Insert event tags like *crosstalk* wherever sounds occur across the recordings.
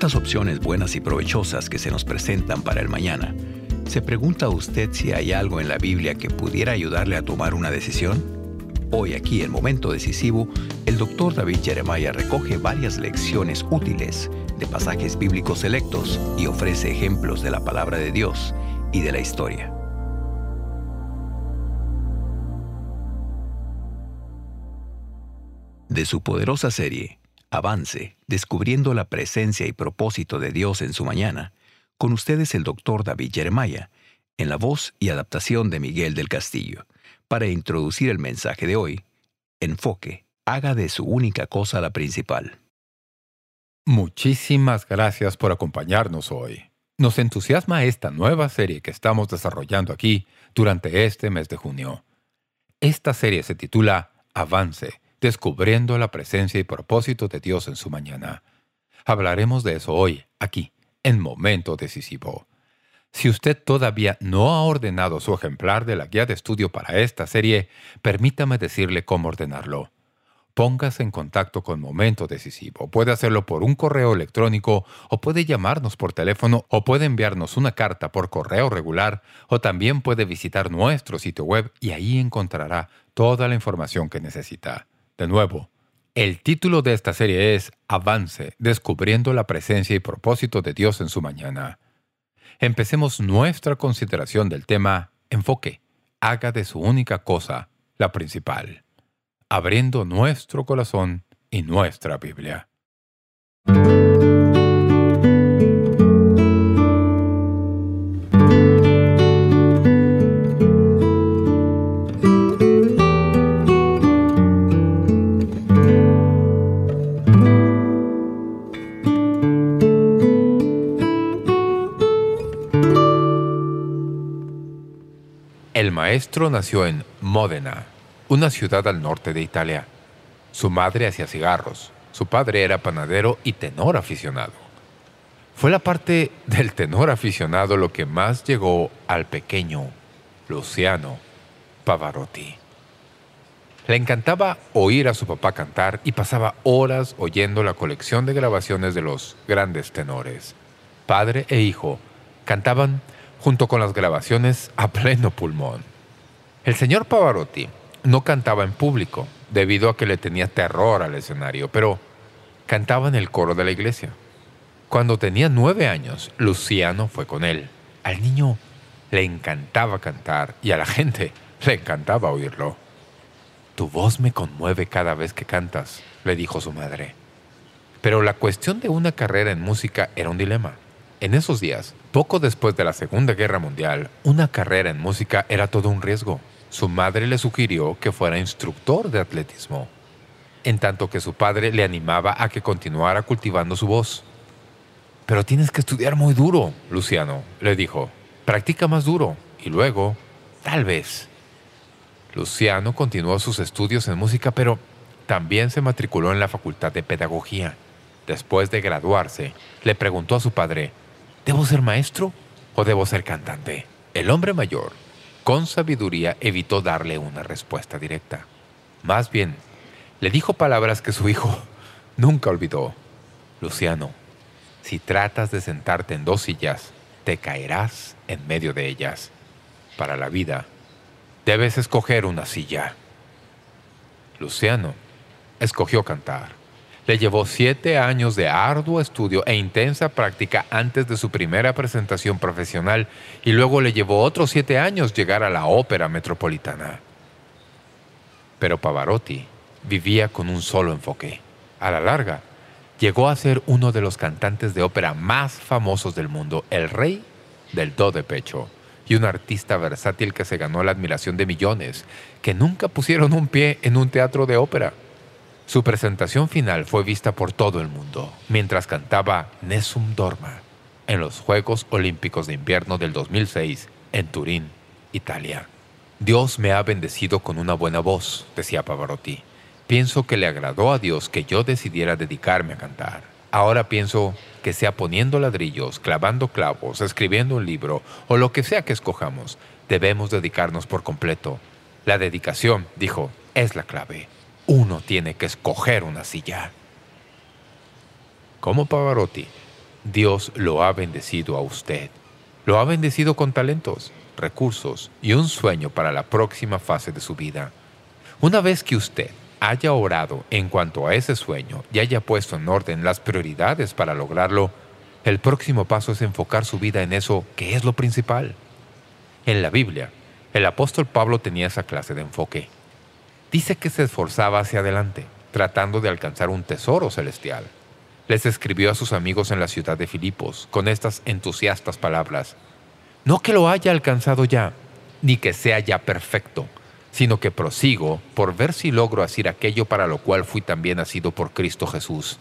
tantas opciones buenas y provechosas que se nos presentan para el mañana, ¿se pregunta usted si hay algo en la Biblia que pudiera ayudarle a tomar una decisión? Hoy aquí en Momento Decisivo, el doctor David Jeremiah recoge varias lecciones útiles de pasajes bíblicos selectos y ofrece ejemplos de la palabra de Dios y de la historia. De su poderosa serie, Avance, descubriendo la presencia y propósito de Dios en su mañana, con ustedes el doctor David Jeremiah, en la voz y adaptación de Miguel del Castillo, para introducir el mensaje de hoy, Enfoque, haga de su única cosa la principal. Muchísimas gracias por acompañarnos hoy. Nos entusiasma esta nueva serie que estamos desarrollando aquí durante este mes de junio. Esta serie se titula Avance, descubriendo la presencia y propósito de Dios en su mañana. Hablaremos de eso hoy, aquí, en Momento Decisivo. Si usted todavía no ha ordenado su ejemplar de la guía de estudio para esta serie, permítame decirle cómo ordenarlo. Póngase en contacto con Momento Decisivo. Puede hacerlo por un correo electrónico o puede llamarnos por teléfono o puede enviarnos una carta por correo regular o también puede visitar nuestro sitio web y ahí encontrará toda la información que necesita. De nuevo, el título de esta serie es Avance, descubriendo la presencia y propósito de Dios en su mañana. Empecemos nuestra consideración del tema Enfoque. Haga de su única cosa la principal. Abriendo nuestro corazón y nuestra Biblia. Maestro nació en Módena, una ciudad al norte de Italia. Su madre hacía cigarros, su padre era panadero y tenor aficionado. Fue la parte del tenor aficionado lo que más llegó al pequeño Luciano Pavarotti. Le encantaba oír a su papá cantar y pasaba horas oyendo la colección de grabaciones de los grandes tenores. Padre e hijo cantaban junto con las grabaciones a pleno pulmón. El señor Pavarotti no cantaba en público, debido a que le tenía terror al escenario, pero cantaba en el coro de la iglesia. Cuando tenía nueve años, Luciano fue con él. Al niño le encantaba cantar y a la gente le encantaba oírlo. «Tu voz me conmueve cada vez que cantas», le dijo su madre. Pero la cuestión de una carrera en música era un dilema. En esos días, poco después de la Segunda Guerra Mundial, una carrera en música era todo un riesgo. Su madre le sugirió que fuera instructor de atletismo, en tanto que su padre le animaba a que continuara cultivando su voz. «Pero tienes que estudiar muy duro, Luciano», le dijo. «Practica más duro, y luego, tal vez». Luciano continuó sus estudios en música, pero también se matriculó en la Facultad de Pedagogía. Después de graduarse, le preguntó a su padre, ¿Debo ser maestro o debo ser cantante? El hombre mayor, con sabiduría, evitó darle una respuesta directa. Más bien, le dijo palabras que su hijo *laughs* nunca olvidó. Luciano, si tratas de sentarte en dos sillas, te caerás en medio de ellas. Para la vida, debes escoger una silla. Luciano escogió cantar. Le llevó siete años de arduo estudio e intensa práctica antes de su primera presentación profesional y luego le llevó otros siete años llegar a la ópera metropolitana. Pero Pavarotti vivía con un solo enfoque. A la larga, llegó a ser uno de los cantantes de ópera más famosos del mundo, el rey del do de pecho, y un artista versátil que se ganó la admiración de millones, que nunca pusieron un pie en un teatro de ópera. Su presentación final fue vista por todo el mundo, mientras cantaba Nessun Dorma en los Juegos Olímpicos de Invierno del 2006 en Turín, Italia. «Dios me ha bendecido con una buena voz», decía Pavarotti. «Pienso que le agradó a Dios que yo decidiera dedicarme a cantar. Ahora pienso que sea poniendo ladrillos, clavando clavos, escribiendo un libro o lo que sea que escojamos, debemos dedicarnos por completo. La dedicación, dijo, es la clave uno tiene que escoger una silla. Como Pavarotti, Dios lo ha bendecido a usted. Lo ha bendecido con talentos, recursos y un sueño para la próxima fase de su vida. Una vez que usted haya orado en cuanto a ese sueño y haya puesto en orden las prioridades para lograrlo, el próximo paso es enfocar su vida en eso que es lo principal. En la Biblia, el apóstol Pablo tenía esa clase de enfoque. Dice que se esforzaba hacia adelante, tratando de alcanzar un tesoro celestial. Les escribió a sus amigos en la ciudad de Filipos con estas entusiastas palabras. No que lo haya alcanzado ya, ni que sea ya perfecto, sino que prosigo por ver si logro hacer aquello para lo cual fui también nacido por Cristo Jesús.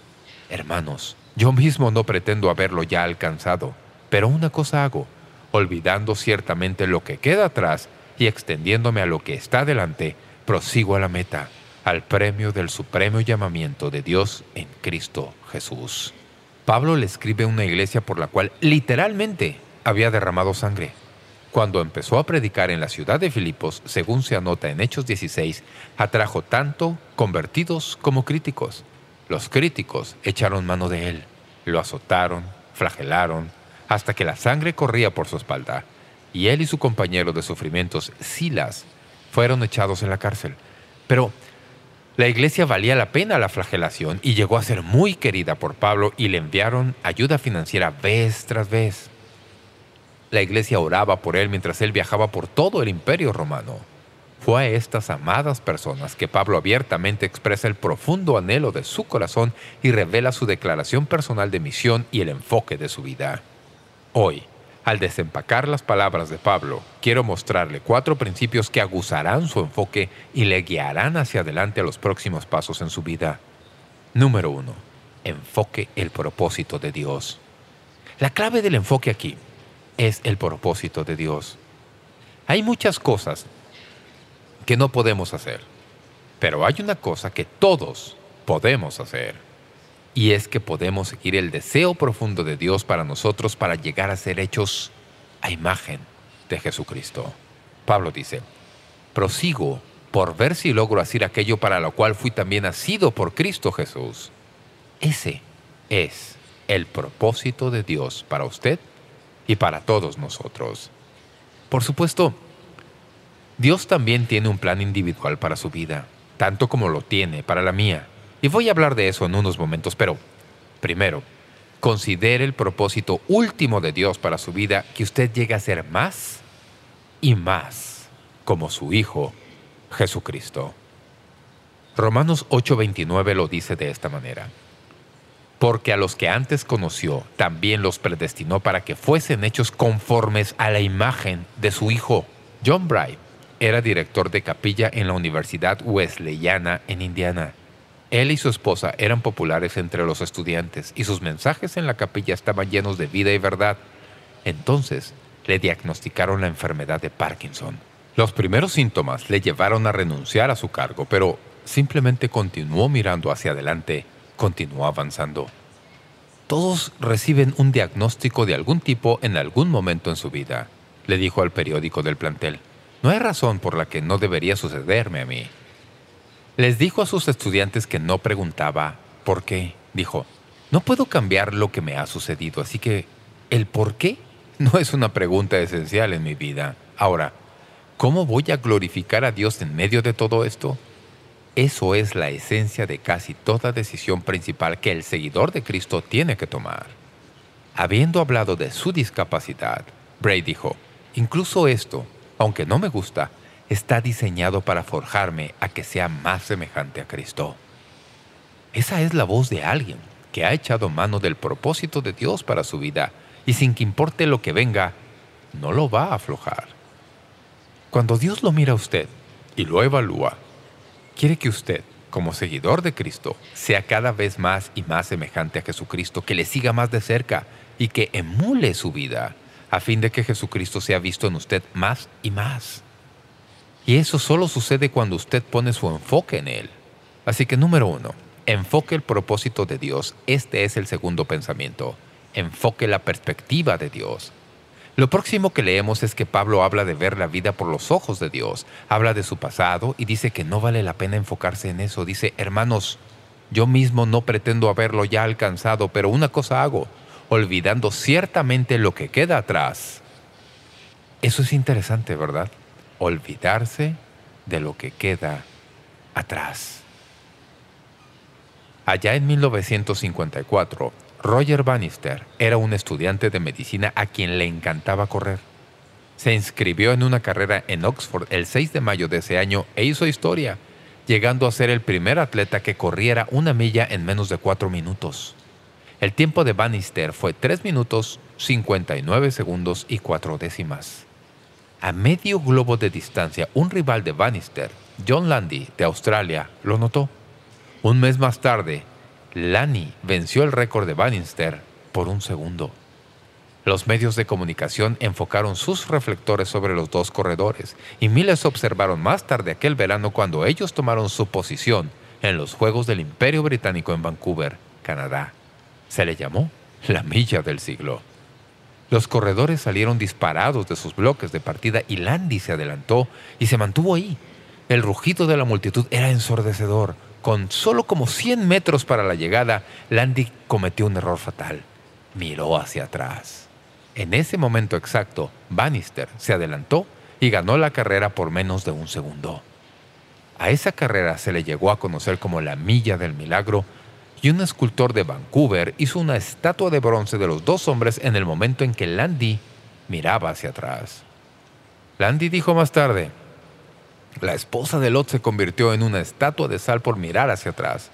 Hermanos, yo mismo no pretendo haberlo ya alcanzado, pero una cosa hago, olvidando ciertamente lo que queda atrás y extendiéndome a lo que está delante, prosigo a la meta, al premio del supremo llamamiento de Dios en Cristo Jesús. Pablo le escribe una iglesia por la cual literalmente había derramado sangre. Cuando empezó a predicar en la ciudad de Filipos, según se anota en Hechos 16, atrajo tanto convertidos como críticos. Los críticos echaron mano de él, lo azotaron, flagelaron, hasta que la sangre corría por su espalda, y él y su compañero de sufrimientos, Silas, fueron echados en la cárcel. Pero la iglesia valía la pena la flagelación y llegó a ser muy querida por Pablo y le enviaron ayuda financiera vez tras vez. La iglesia oraba por él mientras él viajaba por todo el imperio romano. Fue a estas amadas personas que Pablo abiertamente expresa el profundo anhelo de su corazón y revela su declaración personal de misión y el enfoque de su vida. Hoy, al desempacar las palabras de Pablo, quiero mostrarle cuatro principios que aguzarán su enfoque y le guiarán hacia adelante a los próximos pasos en su vida. Número uno. Enfoque el propósito de Dios. La clave del enfoque aquí es el propósito de Dios. Hay muchas cosas que no podemos hacer, pero hay una cosa que todos podemos hacer, y es que podemos seguir el deseo profundo de Dios para nosotros para llegar a ser hechos a imagen de Jesucristo. Pablo dice, prosigo por ver si logro hacer aquello para lo cual fui también nacido por Cristo Jesús. Ese es el propósito de Dios para usted y para todos nosotros. Por supuesto, Dios también tiene un plan individual para su vida, tanto como lo tiene para la mía. Y voy a hablar de eso en unos momentos, pero primero, considere el propósito último de Dios para su vida, que usted llegue a ser más y más como su Hijo, Jesucristo. Romanos 8.29 lo dice de esta manera porque a los que antes conoció también los predestinó para que fuesen hechos conformes a la imagen de su Hijo. John Bright era director de capilla en la Universidad Wesleyana en Indiana. Él y su esposa eran populares entre los estudiantes y sus mensajes en la capilla estaban llenos de vida y verdad. Entonces le diagnosticaron la enfermedad de Parkinson. Los primeros síntomas le llevaron a renunciar a su cargo, pero simplemente continuó mirando hacia adelante continuó avanzando. Todos reciben un diagnóstico de algún tipo en algún momento en su vida, le dijo al periódico del plantel. No hay razón por la que no debería sucederme a mí. Les dijo a sus estudiantes que no preguntaba ¿por qué? Dijo, no puedo cambiar lo que me ha sucedido, así que el por qué no es una pregunta esencial en mi vida. Ahora, ¿cómo voy a glorificar a Dios en medio de todo esto? Eso es la esencia de casi toda decisión principal que el seguidor de Cristo tiene que tomar. Habiendo hablado de su discapacidad, Bray dijo, incluso esto, aunque no me gusta, está diseñado para forjarme a que sea más semejante a Cristo. Esa es la voz de alguien que ha echado mano del propósito de Dios para su vida y sin que importe lo que venga, no lo va a aflojar. Cuando Dios lo mira a usted y lo evalúa, quiere que usted, como seguidor de Cristo, sea cada vez más y más semejante a Jesucristo, que le siga más de cerca y que emule su vida, a fin de que Jesucristo sea visto en usted más y más. Y eso solo sucede cuando usted pone su enfoque en Él. Así que número uno, enfoque el propósito de Dios. Este es el segundo pensamiento. Enfoque la perspectiva de Dios. Lo próximo que leemos es que Pablo habla de ver la vida por los ojos de Dios. Habla de su pasado y dice que no vale la pena enfocarse en eso. Dice, hermanos, yo mismo no pretendo haberlo ya alcanzado, pero una cosa hago, olvidando ciertamente lo que queda atrás. Eso es interesante, ¿verdad? Olvidarse de lo que queda atrás. Allá en 1954, Roger Bannister era un estudiante de medicina a quien le encantaba correr. Se inscribió en una carrera en Oxford el 6 de mayo de ese año e hizo historia, llegando a ser el primer atleta que corriera una milla en menos de cuatro minutos. El tiempo de Bannister fue 3 minutos, 59 segundos y cuatro décimas. A medio globo de distancia, un rival de Bannister, John Landy, de Australia, lo notó. Un mes más tarde, Lanny venció el récord de Bannister por un segundo. Los medios de comunicación enfocaron sus reflectores sobre los dos corredores y miles observaron más tarde aquel verano cuando ellos tomaron su posición en los Juegos del Imperio Británico en Vancouver, Canadá. Se le llamó la milla del siglo. Los corredores salieron disparados de sus bloques de partida y Landy se adelantó y se mantuvo ahí. El rugido de la multitud era ensordecedor. Con solo como 100 metros para la llegada, Landy cometió un error fatal. Miró hacia atrás. En ese momento exacto, Bannister se adelantó y ganó la carrera por menos de un segundo. A esa carrera se le llegó a conocer como la Milla del Milagro y un escultor de Vancouver hizo una estatua de bronce de los dos hombres en el momento en que Landy miraba hacia atrás. Landy dijo más tarde, la esposa de Lot se convirtió en una estatua de sal por mirar hacia atrás.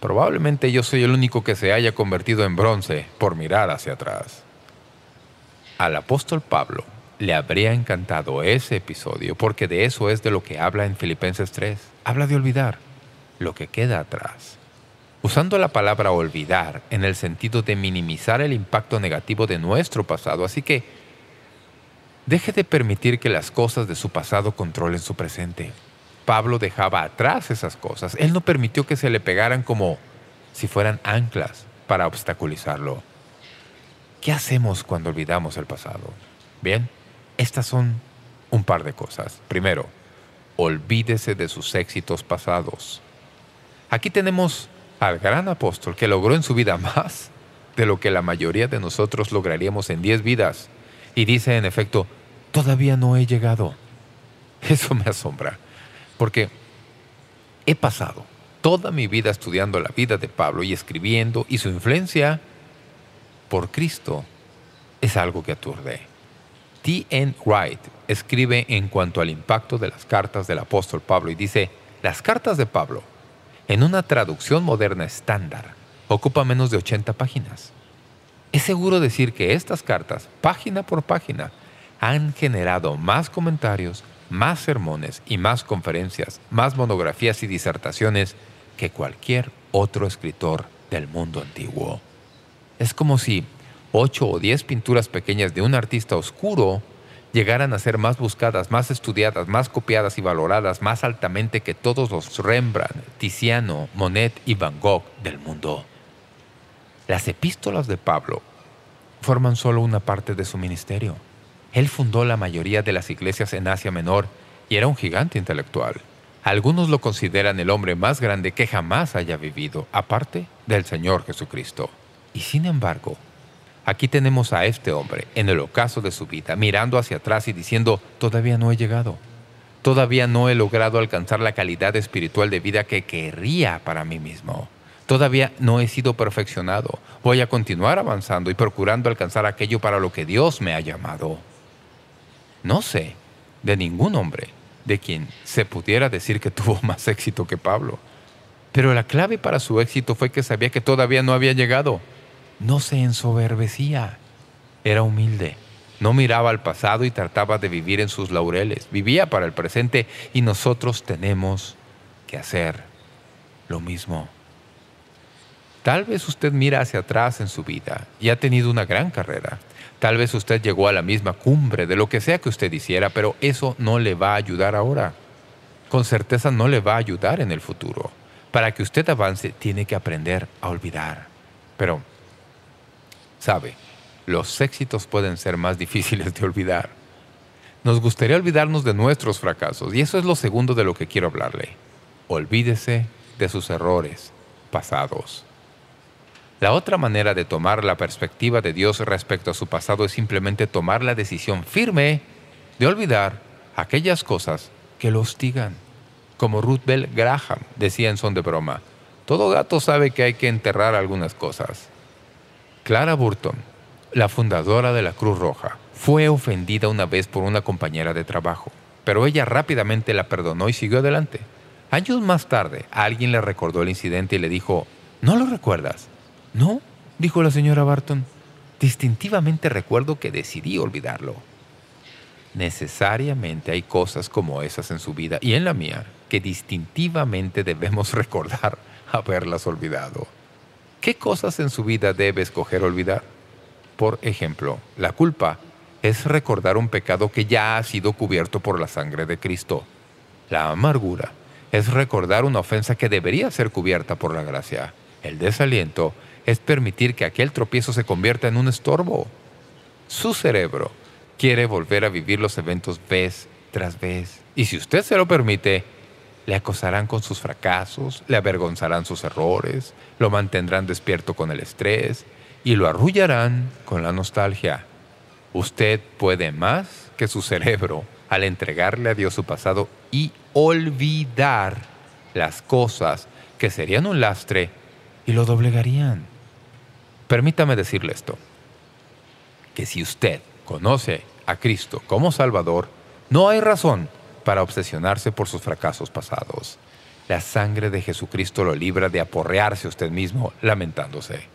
Probablemente yo soy el único que se haya convertido en bronce por mirar hacia atrás. Al apóstol Pablo le habría encantado ese episodio porque de eso es de lo que habla en Filipenses 3. Habla de olvidar lo que queda atrás usando la palabra olvidar en el sentido de minimizar el impacto negativo de nuestro pasado. Así que deje de permitir que las cosas de su pasado controlen su presente. Pablo dejaba atrás esas cosas. Él no permitió que se le pegaran como si fueran anclas para obstaculizarlo. ¿Qué hacemos cuando olvidamos el pasado? Bien, estas son un par de cosas. Primero, olvídese de sus éxitos pasados. Aquí tenemos al gran apóstol que logró en su vida más de lo que la mayoría de nosotros lograríamos en diez vidas. Y dice, en efecto, todavía no he llegado. Eso me asombra, porque he pasado toda mi vida estudiando la vida de Pablo y escribiendo, y su influencia por Cristo es algo que aturde. T. N. Wright escribe en cuanto al impacto de las cartas del apóstol Pablo y dice, las cartas de Pablo en una traducción moderna estándar, ocupa menos de 80 páginas. Es seguro decir que estas cartas, página por página, han generado más comentarios, más sermones y más conferencias, más monografías y disertaciones que cualquier otro escritor del mundo antiguo. Es como si ocho o diez pinturas pequeñas de un artista oscuro llegaran a ser más buscadas, más estudiadas, más copiadas y valoradas más altamente que todos los Rembrandt, Tiziano, Monet y Van Gogh del mundo. Las epístolas de Pablo forman solo una parte de su ministerio. Él fundó la mayoría de las iglesias en Asia Menor y era un gigante intelectual. Algunos lo consideran el hombre más grande que jamás haya vivido, aparte del Señor Jesucristo. Y sin embargo, Aquí tenemos a este hombre, en el ocaso de su vida, mirando hacia atrás y diciendo, todavía no he llegado. Todavía no he logrado alcanzar la calidad espiritual de vida que querría para mí mismo. Todavía no he sido perfeccionado. Voy a continuar avanzando y procurando alcanzar aquello para lo que Dios me ha llamado. No sé de ningún hombre de quien se pudiera decir que tuvo *laughs* más éxito que Pablo. Pero la clave para su éxito fue que sabía que todavía no había llegado no se ensoberbecía. Era humilde. No miraba al pasado y trataba de vivir en sus laureles. Vivía para el presente y nosotros tenemos que hacer lo mismo. Tal vez usted mira hacia atrás en su vida y ha tenido una gran carrera. Tal vez usted llegó a la misma cumbre de lo que sea que usted hiciera, pero eso no le va a ayudar ahora. Con certeza no le va a ayudar en el futuro. Para que usted avance, tiene que aprender a olvidar. Pero Sabe, los éxitos pueden ser más difíciles de olvidar. Nos gustaría olvidarnos de nuestros fracasos, y eso es lo segundo de lo que quiero hablarle. Olvídese de sus errores pasados. La otra manera de tomar la perspectiva de Dios respecto a su pasado es simplemente tomar la decisión firme de olvidar aquellas cosas que lo hostigan. Como Ruth Bell Graham decía en son de broma, todo gato sabe que hay que enterrar algunas cosas. Clara Burton, la fundadora de la Cruz Roja, fue ofendida una vez por una compañera de trabajo, pero ella rápidamente la perdonó y siguió adelante. Años más tarde, alguien le recordó el incidente y le dijo, ¿no lo recuerdas? No, dijo la señora Barton. Distintivamente recuerdo que decidí olvidarlo. Necesariamente hay cosas como esas en su vida y en la mía que distintivamente debemos *laughs* recordar haberlas olvidado. ¿Qué cosas en su vida debe escoger olvidar? Por ejemplo, la culpa es recordar un pecado que ya ha sido cubierto por la sangre de Cristo. La amargura es recordar una ofensa que debería ser cubierta por la gracia. El desaliento es permitir que aquel tropiezo se convierta en un estorbo. Su cerebro quiere volver a vivir los eventos vez tras vez. Y si usted se lo permite, le acosarán con sus fracasos, le avergonzarán sus errores, lo mantendrán despierto con el estrés y lo arrullarán con la nostalgia. Usted puede más que su cerebro al entregarle a Dios su pasado y olvidar las cosas que serían un lastre y lo doblegarían. Permítame decirle esto, que si usted conoce a Cristo como Salvador, no hay razón para obsesionarse por sus fracasos pasados. La sangre de Jesucristo lo libra de aporrearse usted mismo lamentándose.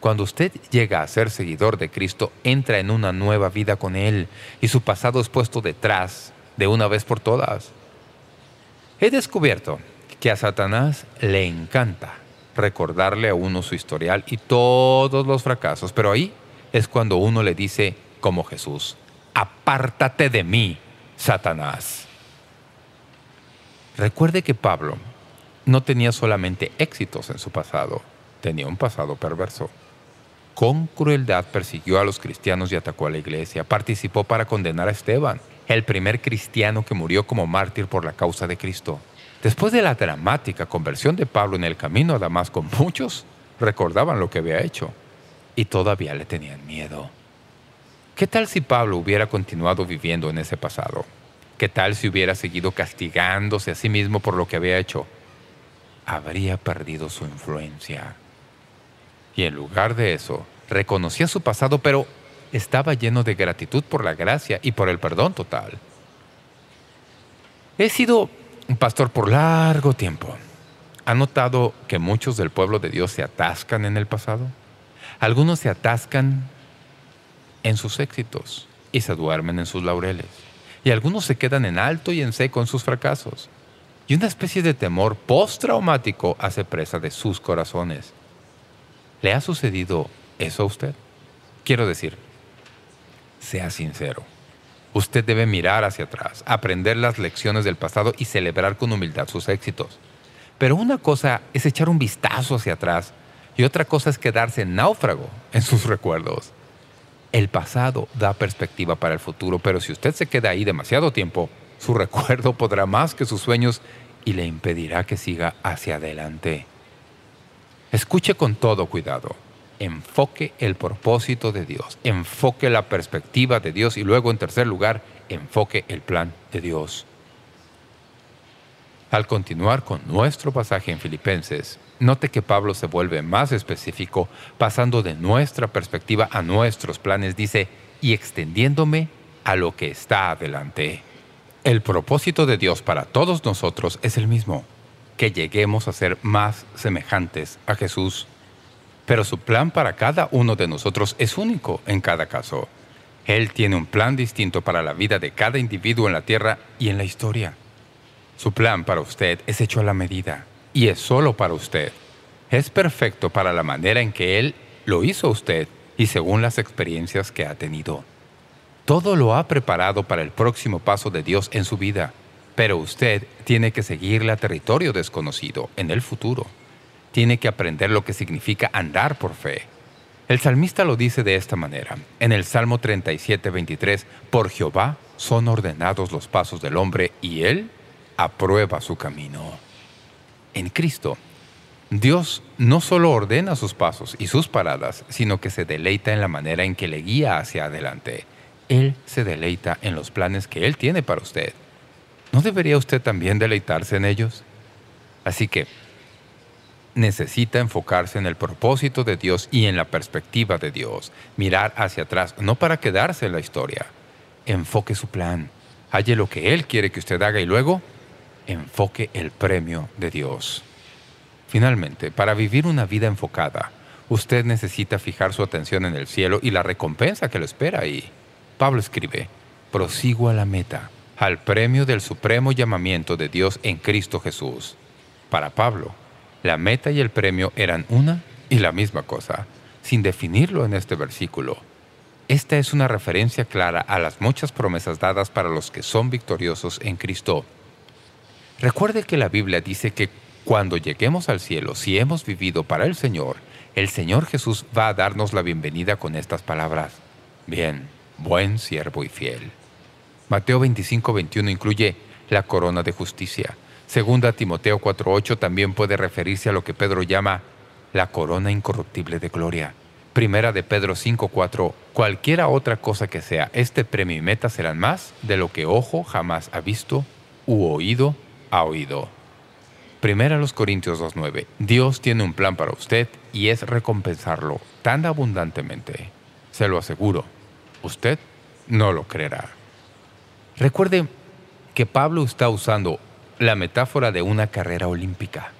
Cuando usted llega a ser seguidor de Cristo, entra en una nueva vida con Él y su pasado es puesto detrás de una vez por todas. He descubierto que a Satanás le encanta recordarle a uno su historial y todos los fracasos, pero ahí es cuando uno le dice, como Jesús, «Apártate de mí, Satanás». Recuerde que Pablo no tenía solamente éxitos en su pasado, tenía un pasado perverso con crueldad persiguió a los cristianos y atacó a la iglesia. Participó para condenar a Esteban, el primer cristiano que murió como mártir por la causa de Cristo. Después de la dramática conversión de Pablo en el camino a Damasco, muchos recordaban lo que había hecho y todavía le tenían miedo. ¿Qué tal si Pablo hubiera continuado viviendo en ese pasado? ¿Qué tal si hubiera seguido castigándose a sí mismo por lo que había hecho? Habría perdido su influencia. Y en lugar de eso, reconocía su pasado, pero estaba lleno de gratitud por la gracia y por el perdón total. He sido un pastor por largo tiempo. ¿Ha notado que muchos del pueblo de Dios se atascan en el pasado? Algunos se atascan en sus éxitos y se duermen en sus laureles. Y algunos se quedan en alto y en seco en sus fracasos. Y una especie de temor postraumático hace presa de sus corazones. ¿Le ha sucedido eso a usted? Quiero decir, sea sincero. Usted debe mirar hacia atrás, aprender las lecciones del pasado y celebrar con humildad sus éxitos. Pero una cosa es echar un vistazo hacia atrás y otra cosa es quedarse náufrago en sus recuerdos. El pasado da perspectiva para el futuro, pero si usted se queda ahí demasiado tiempo, su recuerdo podrá más que sus sueños y le impedirá que siga hacia adelante. Escuche con todo cuidado. Enfoque el propósito de Dios. Enfoque la perspectiva de Dios. Y luego, en tercer lugar, enfoque el plan de Dios. Al continuar con nuestro pasaje en Filipenses, note que Pablo se vuelve más específico, pasando de nuestra perspectiva a nuestros planes. Dice, y extendiéndome a lo que está adelante. El propósito de Dios para todos nosotros es el mismo que lleguemos a ser más semejantes a Jesús. Pero su plan para cada uno de nosotros es único en cada caso. Él tiene un plan distinto para la vida de cada individuo en la tierra y en la historia. Su plan para usted es hecho a la medida y es solo para usted. Es perfecto para la manera en que Él lo hizo usted y según las experiencias que ha tenido. Todo lo ha preparado para el próximo paso de Dios en su vida. Pero usted tiene que seguirle a territorio desconocido en el futuro. Tiene que aprender lo que significa andar por fe. El salmista lo dice de esta manera. En el Salmo 37, 23, «Por Jehová son ordenados los pasos del hombre, y Él aprueba su camino». En Cristo, Dios no solo ordena sus pasos y sus paradas, sino que se deleita en la manera en que le guía hacia adelante. Él se deleita en los planes que Él tiene para usted. ¿No debería usted también deleitarse en ellos? Así que necesita enfocarse en el propósito de Dios y en la perspectiva de Dios. Mirar hacia atrás, no para quedarse en la historia. Enfoque su plan. Halle lo que Él quiere que usted haga y luego enfoque el premio de Dios. Finalmente, para vivir una vida enfocada, usted necesita fijar su atención en el cielo y la recompensa que lo espera ahí. Pablo escribe, prosigo a la meta, al premio del supremo llamamiento de Dios en Cristo Jesús. Para Pablo, la meta y el premio eran una y la misma cosa, sin definirlo en este versículo. Esta es una referencia clara a las muchas promesas dadas para los que son victoriosos en Cristo. Recuerde que la Biblia dice que cuando lleguemos al cielo, si hemos vivido para el Señor, el Señor Jesús va a darnos la bienvenida con estas palabras. Bien, buen siervo y fiel. Mateo 25, 21 incluye la corona de justicia. Segunda Timoteo 4.8 también puede referirse a lo que Pedro llama la corona incorruptible de gloria. Primera de Pedro 5.4 Cualquiera otra cosa que sea, este premio y meta serán más de lo que ojo jamás ha visto u oído ha oído. Primera los Corintios 2.9 Dios tiene un plan para usted y es recompensarlo tan abundantemente. Se lo aseguro, usted no lo creerá. Recuerde que Pablo está usando la metáfora de una carrera olímpica.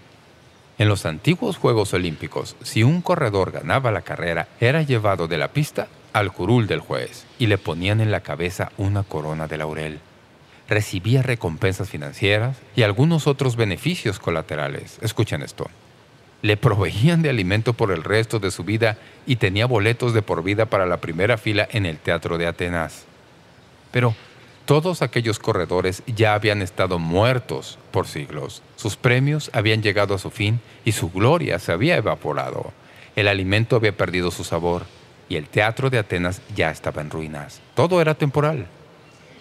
En los antiguos Juegos Olímpicos, si un corredor ganaba la carrera, era llevado de la pista al curul del juez y le ponían en la cabeza una corona de laurel recibía recompensas financieras y algunos otros beneficios colaterales. Escuchen esto. Le proveían de alimento por el resto de su vida y tenía boletos de por vida para la primera fila en el Teatro de Atenas. Pero todos aquellos corredores ya habían estado muertos por siglos. Sus premios habían llegado a su fin y su gloria se había evaporado. El alimento había perdido su sabor y el Teatro de Atenas ya estaba en ruinas. Todo era temporal.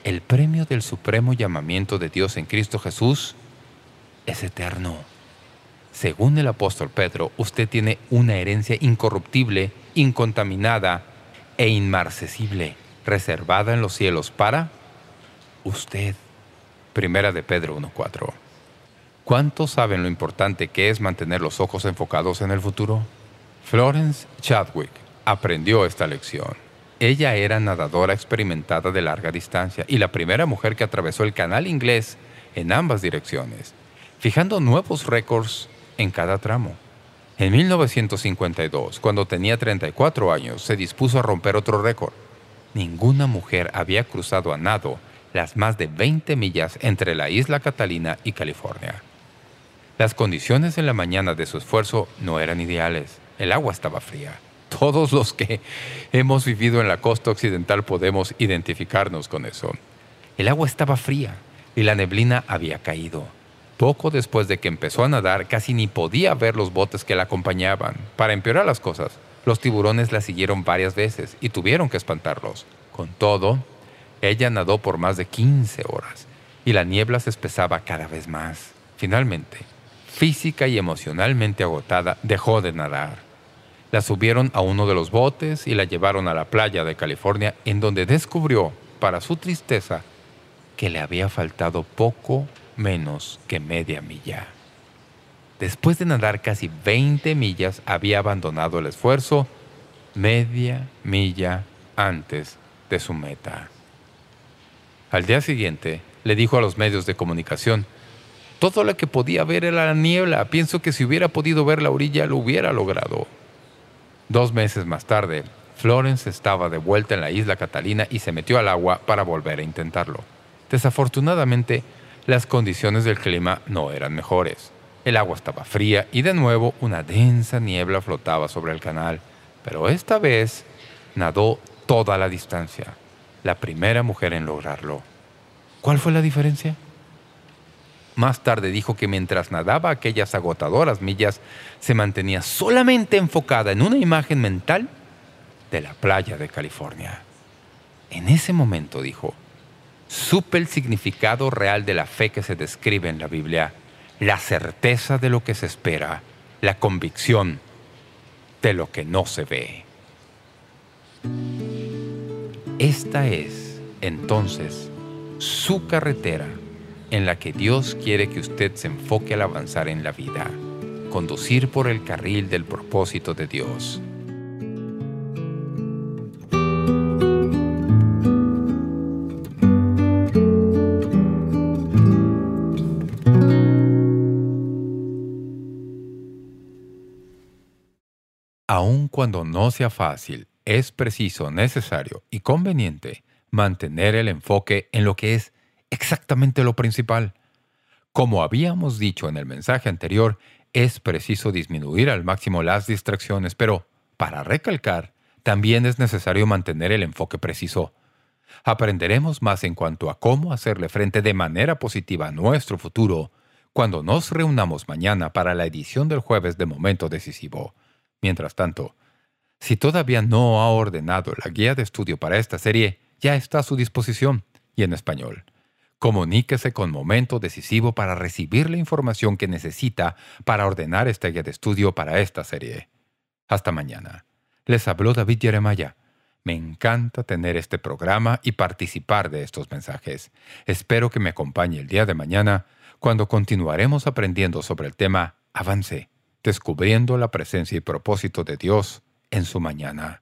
El premio del supremo llamamiento de Dios en Cristo Jesús es eterno. Según el apóstol Pedro, usted tiene una herencia incorruptible, incontaminada e inmarcesible, reservada en los cielos para usted. Primera de Pedro 1.4. ¿Cuántos saben lo importante que es mantener los ojos enfocados en el futuro? Florence Chadwick aprendió esta lección. Ella era nadadora experimentada de larga distancia y la primera mujer que atravesó el canal inglés en ambas direcciones, fijando nuevos récords en cada tramo. En 1952, cuando tenía 34 años, se dispuso a romper otro récord. Ninguna mujer había cruzado a nado las más de 20 millas entre la isla Catalina y California. Las condiciones en la mañana de su esfuerzo no eran ideales. El agua estaba fría. Todos los que hemos vivido en la costa occidental podemos identificarnos con eso. El agua estaba fría y la neblina había caído. Poco después de que empezó a nadar, casi ni podía ver los botes que la acompañaban. Para empeorar las cosas, los tiburones la siguieron varias veces y tuvieron que espantarlos. Con todo, ella nadó por más de 15 horas y la niebla se espesaba cada vez más. Finalmente, física y emocionalmente agotada, dejó de nadar. La subieron a uno de los botes y la llevaron a la playa de California, en donde descubrió, para su tristeza, que le había faltado poco menos que media milla. Después de nadar casi 20 millas, había abandonado el esfuerzo media milla antes de su meta. Al día siguiente, le dijo a los medios de comunicación, «Todo lo que podía ver era la niebla. Pienso que si hubiera podido ver la orilla, lo hubiera logrado». Dos meses más tarde, Florence estaba de vuelta en la isla Catalina y se metió al agua para volver a intentarlo. Desafortunadamente, las condiciones del clima no eran mejores. El agua estaba fría y de nuevo una densa niebla flotaba sobre el canal. Pero esta vez nadó toda la distancia. La primera mujer en lograrlo. ¿Cuál fue la diferencia? Más tarde dijo que mientras nadaba aquellas agotadoras millas, se mantenía solamente enfocada en una imagen mental de la playa de California. En ese momento, dijo, supe el significado real de la fe que se describe en la Biblia, la certeza de lo que se espera, la convicción de lo que no se ve. Esta es, entonces, su carretera en la que Dios quiere que usted se enfoque al avanzar en la vida, conducir por el carril del propósito de Dios. Aun cuando no sea fácil, es preciso, necesario y conveniente mantener el enfoque en lo que es exactamente lo principal. Como habíamos dicho en el mensaje anterior, es preciso disminuir al máximo las distracciones, pero, para recalcar, también es necesario mantener el enfoque preciso. Aprenderemos más en cuanto a cómo hacerle frente de manera positiva a nuestro futuro cuando nos reunamos mañana para la edición del jueves de Momento Decisivo. Mientras tanto, si todavía no ha ordenado la guía de estudio para esta serie, ya está a su disposición, y en español. Comuníquese con Momento Decisivo para recibir la información que necesita para ordenar esta guía de estudio para esta serie. Hasta mañana. Les habló David Jeremiah. Me encanta tener este programa y participar de estos mensajes. Espero que me acompañe el día de mañana cuando continuaremos aprendiendo sobre el tema Avance, descubriendo la presencia y propósito de Dios en su mañana.